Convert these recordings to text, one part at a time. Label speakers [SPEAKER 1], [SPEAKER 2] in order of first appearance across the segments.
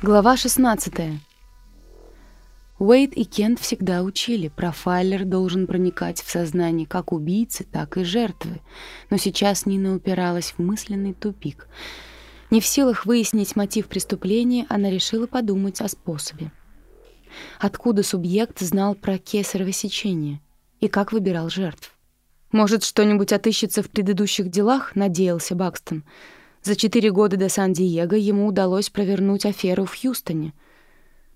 [SPEAKER 1] Глава 16. Уэйд и Кент всегда учили, профайлер должен проникать в сознание как убийцы, так и жертвы. Но сейчас Нина упиралась в мысленный тупик. Не в силах выяснить мотив преступления, она решила подумать о способе. Откуда субъект знал про кесарево сечение и как выбирал жертв? Может, что-нибудь отыщется в предыдущих делах, надеялся Бакстон. За четыре года до Сан-Диего ему удалось провернуть аферу в Хьюстоне.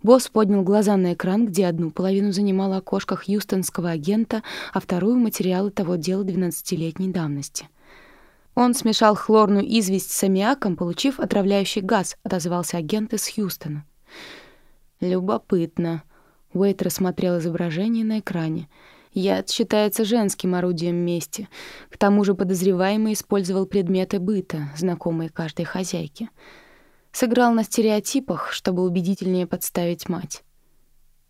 [SPEAKER 1] Босс поднял глаза на экран, где одну половину занимало окошко хьюстонского агента, а вторую — материалы того дела 12-летней давности. «Он смешал хлорную известь с аммиаком, получив отравляющий газ», — отозвался агент из Хьюстона. «Любопытно». Уэйт рассмотрел изображение на экране — Яд считается женским орудием мести. К тому же подозреваемый использовал предметы быта, знакомые каждой хозяйке. Сыграл на стереотипах, чтобы убедительнее подставить мать.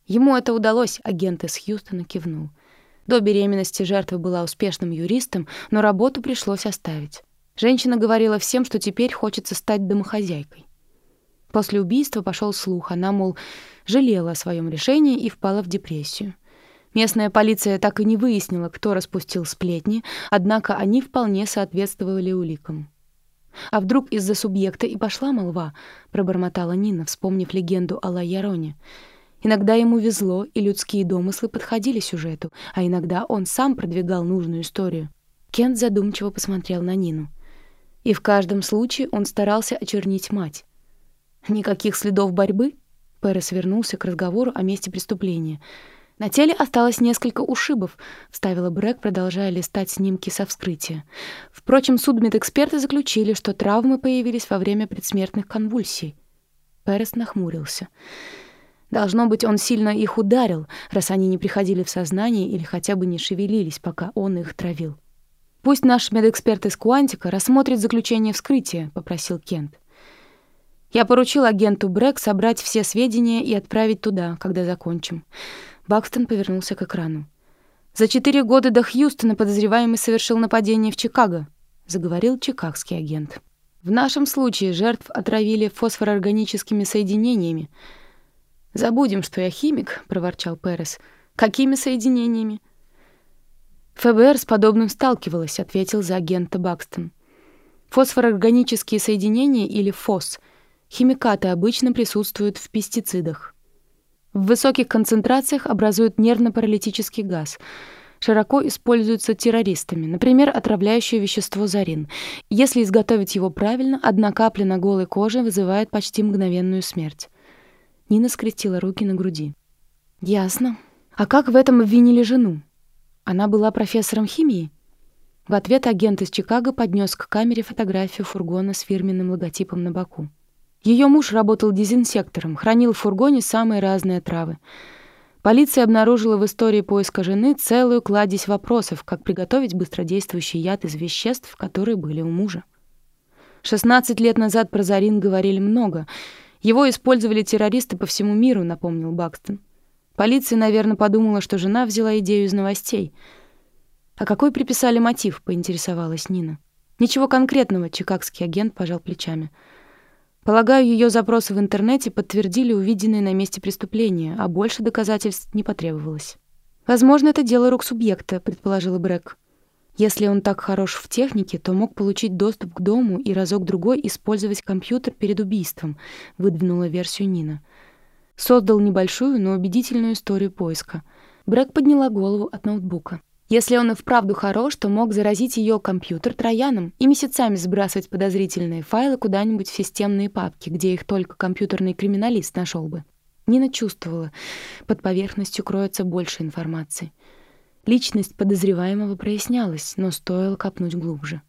[SPEAKER 1] Ему это удалось, агент из Хьюстона кивнул. До беременности жертва была успешным юристом, но работу пришлось оставить. Женщина говорила всем, что теперь хочется стать домохозяйкой. После убийства пошел слух, она, мол, жалела о своем решении и впала в депрессию. Местная полиция так и не выяснила, кто распустил сплетни, однако они вполне соответствовали уликам. «А вдруг из-за субъекта и пошла молва?» — пробормотала Нина, вспомнив легенду о Лайяроне. Иногда ему везло, и людские домыслы подходили сюжету, а иногда он сам продвигал нужную историю. Кент задумчиво посмотрел на Нину. И в каждом случае он старался очернить мать. «Никаких следов борьбы?» Перес вернулся к разговору о месте преступления — на теле осталось несколько ушибов, вставила Брэк, продолжая листать снимки со вскрытия. Впрочем, судмедэксперты заключили, что травмы появились во время предсмертных конвульсий. Перес нахмурился. Должно быть, он сильно их ударил, раз они не приходили в сознание или хотя бы не шевелились, пока он их травил. «Пусть наш медэксперт из Куантика рассмотрит заключение вскрытия», — попросил Кент. «Я поручил агенту Брэк собрать все сведения и отправить туда, когда закончим. Бакстон повернулся к экрану. «За четыре года до Хьюстона подозреваемый совершил нападение в Чикаго», — заговорил чикагский агент. «В нашем случае жертв отравили фосфорорганическими соединениями». «Забудем, что я химик», — проворчал Перес. «Какими соединениями?» «ФБР с подобным сталкивалась», — ответил за агента Бакстон. «Фосфорорганические соединения или ФОС — химикаты обычно присутствуют в пестицидах. В высоких концентрациях образуют нервно-паралитический газ. Широко используется террористами, например, отравляющее вещество зарин. Если изготовить его правильно, одна капля на голой коже вызывает почти мгновенную смерть. Нина скрестила руки на груди. «Ясно. А как в этом обвинили жену? Она была профессором химии?» В ответ агент из Чикаго поднес к камере фотографию фургона с фирменным логотипом на боку. Ее муж работал дезинсектором, хранил в фургоне самые разные травы. Полиция обнаружила в истории поиска жены целую кладезь вопросов, как приготовить быстродействующий яд из веществ, которые были у мужа. 16 лет назад про Зарин говорили много. Его использовали террористы по всему миру, напомнил Бакстон. Полиция, наверное, подумала, что жена взяла идею из новостей. А какой приписали мотив, поинтересовалась Нина. Ничего конкретного, чикагский агент пожал плечами. Полагаю, ее запросы в интернете подтвердили увиденное на месте преступления, а больше доказательств не потребовалось. «Возможно, это дело рук субъекта», — предположила Брэк. Если он так хорош в технике, то мог получить доступ к дому и разок-другой использовать компьютер перед убийством, выдвинула версию Нина. Создал небольшую, но убедительную историю поиска. Брэк подняла голову от ноутбука. Если он и вправду хорош, то мог заразить ее компьютер трояном и месяцами сбрасывать подозрительные файлы куда-нибудь в системные папки, где их только компьютерный криминалист нашел бы. Нина чувствовала, под поверхностью кроется больше информации. Личность подозреваемого прояснялась, но стоило копнуть глубже.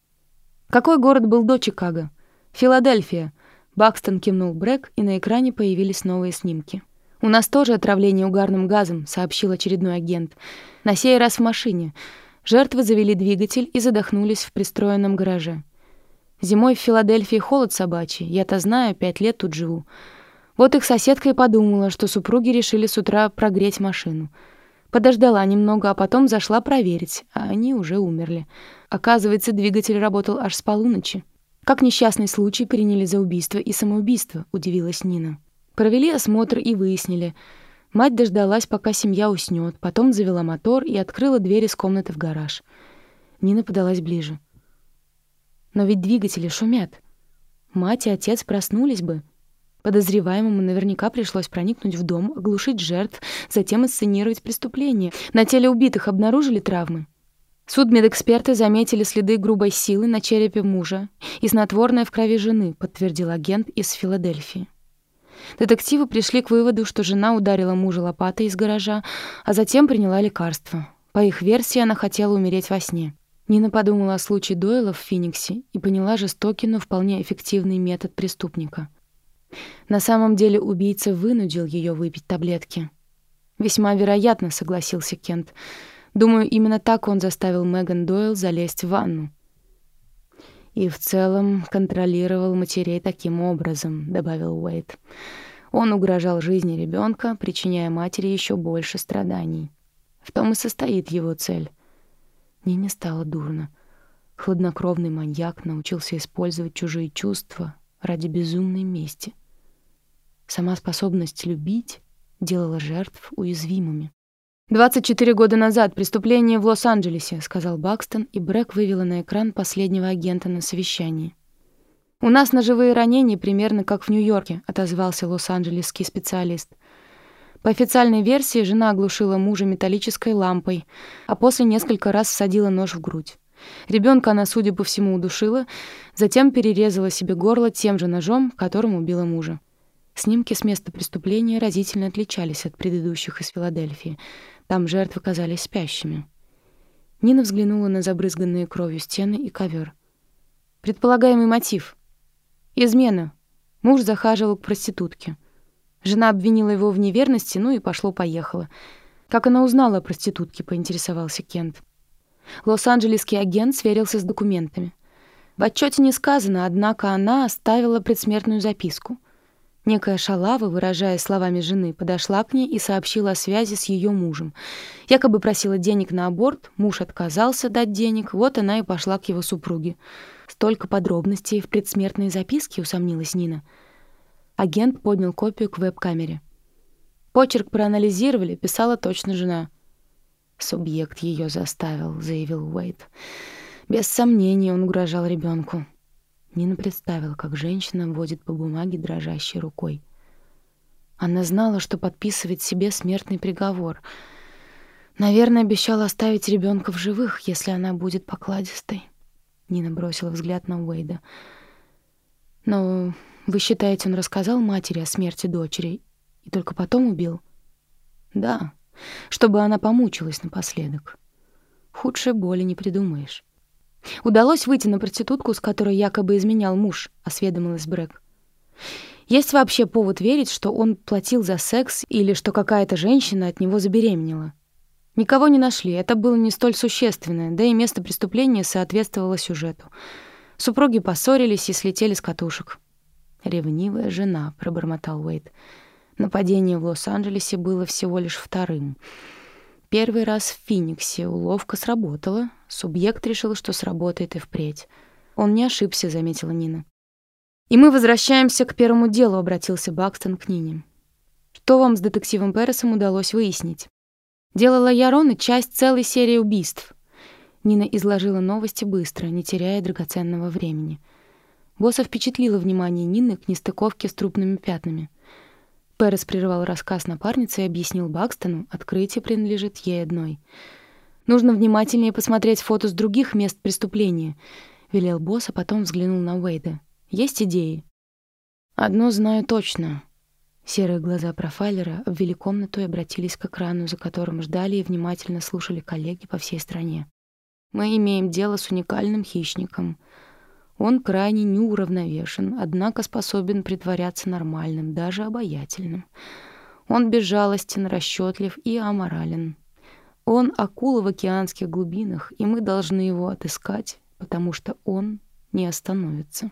[SPEAKER 1] Какой город был до Чикаго? Филадельфия. Бакстон кивнул Брэк, и на экране появились новые снимки. «У нас тоже отравление угарным газом», — сообщил очередной агент. «На сей раз в машине. Жертвы завели двигатель и задохнулись в пристроенном гараже. Зимой в Филадельфии холод собачий. Я-то знаю, пять лет тут живу. Вот их соседка и подумала, что супруги решили с утра прогреть машину. Подождала немного, а потом зашла проверить, а они уже умерли. Оказывается, двигатель работал аж с полуночи. Как несчастный случай приняли за убийство и самоубийство, удивилась Нина. Провели осмотр и выяснили. Мать дождалась, пока семья уснет, потом завела мотор и открыла дверь из комнаты в гараж. Нина подалась ближе. Но ведь двигатели шумят. Мать и отец проснулись бы. Подозреваемому наверняка пришлось проникнуть в дом, оглушить жертв, затем инсценировать преступление. На теле убитых обнаружили травмы. Судмедэксперты заметили следы грубой силы на черепе мужа и снотворное в крови жены, подтвердил агент из Филадельфии. Детективы пришли к выводу, что жена ударила мужа лопатой из гаража, а затем приняла лекарство. По их версии, она хотела умереть во сне. Нина подумала о случае Дойла в Фениксе и поняла жестокий, но вполне эффективный метод преступника. На самом деле убийца вынудил ее выпить таблетки. «Весьма вероятно», — согласился Кент. «Думаю, именно так он заставил Меган Дойл залезть в ванну». «И в целом контролировал матерей таким образом», — добавил Уэйт. «Он угрожал жизни ребенка, причиняя матери еще больше страданий. В том и состоит его цель». Нине стало дурно. Хладнокровный маньяк научился использовать чужие чувства ради безумной мести — Сама способность любить делала жертв уязвимыми. «24 года назад преступление в Лос-Анджелесе», — сказал Бакстон, и Брэк вывела на экран последнего агента на совещании. «У нас ножевые ранения примерно как в Нью-Йорке», — отозвался лос-анджелесский специалист. По официальной версии, жена оглушила мужа металлической лампой, а после несколько раз всадила нож в грудь. Ребенка она, судя по всему, удушила, затем перерезала себе горло тем же ножом, которым убила мужа. Снимки с места преступления разительно отличались от предыдущих из Филадельфии. Там жертвы казались спящими. Нина взглянула на забрызганные кровью стены и ковер. Предполагаемый мотив. Измена. Муж захаживал к проститутке. Жена обвинила его в неверности, ну и пошло-поехало. Как она узнала о проститутке, поинтересовался Кент. Лос-Анджелесский агент сверился с документами. В отчете не сказано, однако она оставила предсмертную записку. Некая шалава, выражая словами жены, подошла к ней и сообщила о связи с ее мужем. Якобы просила денег на аборт, муж отказался дать денег, вот она и пошла к его супруге. Столько подробностей в предсмертной записке, усомнилась Нина. Агент поднял копию к веб-камере. Почерк проанализировали, писала точно жена. «Субъект ее заставил», — заявил Уэйт. Без сомнения он угрожал ребенку. Нина представила, как женщина водит по бумаге дрожащей рукой. Она знала, что подписывает себе смертный приговор. Наверное, обещала оставить ребенка в живых, если она будет покладистой. Нина бросила взгляд на Уэйда. «Но вы считаете, он рассказал матери о смерти дочери и только потом убил?» «Да, чтобы она помучилась напоследок. Худшей боли не придумаешь». «Удалось выйти на проститутку, с которой якобы изменял муж», — осведомилась Брэк. «Есть вообще повод верить, что он платил за секс или что какая-то женщина от него забеременела?» Никого не нашли, это было не столь существенное, да и место преступления соответствовало сюжету. Супруги поссорились и слетели с катушек. «Ревнивая жена», — пробормотал Уэйт. Нападение в Лос-Анджелесе было всего лишь вторым — Первый раз в Фениксе уловка сработала. Субъект решил, что сработает и впредь. Он не ошибся, заметила Нина. «И мы возвращаемся к первому делу», — обратился Бакстон к Нине. «Что вам с детективом Пересом удалось выяснить?» «Дело Лайарона — часть целой серии убийств». Нина изложила новости быстро, не теряя драгоценного времени. Босса впечатлило внимание Нины к нестыковке с трупными пятнами — Перес прервал рассказ напарницы и объяснил Бакстону, открытие принадлежит ей одной. «Нужно внимательнее посмотреть фото с других мест преступления», — велел босс, а потом взглянул на Уэйда. «Есть идеи?» «Одно знаю точно». Серые глаза профайлера обвели комнату и обратились к экрану, за которым ждали и внимательно слушали коллеги по всей стране. «Мы имеем дело с уникальным хищником — он крайне неуравновешен, однако способен притворяться нормальным, даже обаятельным. Он безжалостен, расчетлив и аморален. Он акула в океанских глубинах, и мы должны его отыскать, потому что он не остановится.